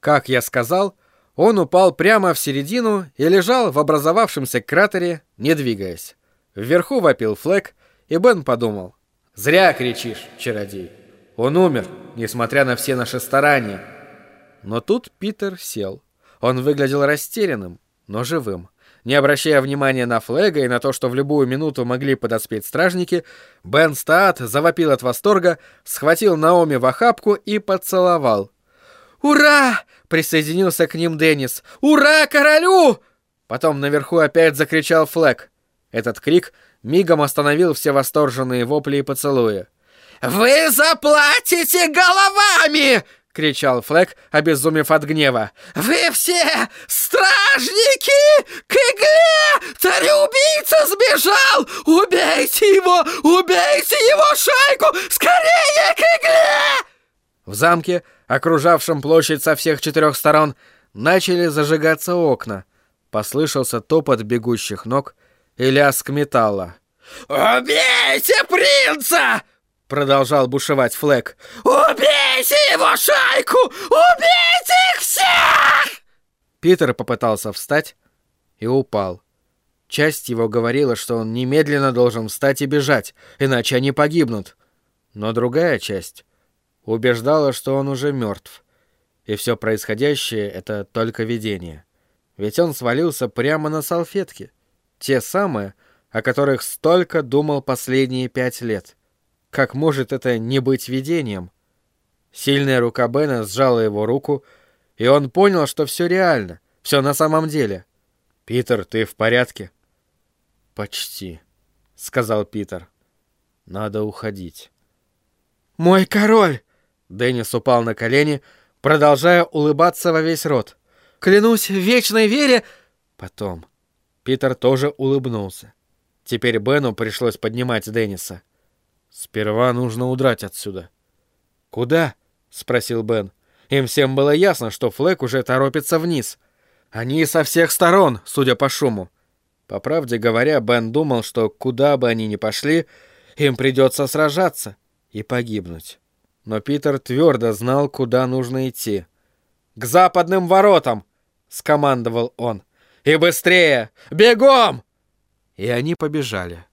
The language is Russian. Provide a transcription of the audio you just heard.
Как я сказал, он упал прямо в середину и лежал в образовавшемся кратере, не двигаясь. Вверху вопил Флэк, и Бен подумал. «Зря кричишь, чародей. Он умер, несмотря на все наши старания». Но тут Питер сел. Он выглядел растерянным, но живым. Не обращая внимания на Флэга и на то, что в любую минуту могли подоспеть стражники, Бен Стаат завопил от восторга, схватил Наоми в охапку и поцеловал. «Ура!» — присоединился к ним Деннис. «Ура королю!» Потом наверху опять закричал Флэг. Этот крик мигом остановил все восторженные вопли и поцелуи. «Вы заплатите головами!» — кричал Флэг, обезумев от гнева. «Вы все стражники! К игле! Царь-убийца сбежал! Убейте его! Убейте его шайку! Скорее к игле!» В замке, окружавшем площадь со всех четырех сторон, начали зажигаться окна. Послышался топот бегущих ног и лязг металла. «Убейте принца!» Продолжал бушевать Флэк. «Убейте его шайку! Убейте их всех!» Питер попытался встать и упал. Часть его говорила, что он немедленно должен встать и бежать, иначе они погибнут. Но другая часть убеждала, что он уже мертв. И все происходящее — это только видение. Ведь он свалился прямо на салфетки. Те самые, о которых столько думал последние пять лет. Как может это не быть видением? Сильная рука Бена сжала его руку, и он понял, что все реально, все на самом деле. «Питер, ты в порядке?» «Почти», — сказал Питер. «Надо уходить». «Мой король!» Деннис упал на колени, продолжая улыбаться во весь рот. «Клянусь в вечной вере...» Потом. Питер тоже улыбнулся. Теперь Бену пришлось поднимать Денниса. «Сперва нужно удрать отсюда». «Куда?» — спросил Бен. Им всем было ясно, что Флэк уже торопится вниз. Они со всех сторон, судя по шуму. По правде говоря, Бен думал, что куда бы они ни пошли, им придется сражаться и погибнуть. Но Питер твердо знал, куда нужно идти. «К западным воротам!» — скомандовал он. «И быстрее! Бегом!» И они побежали.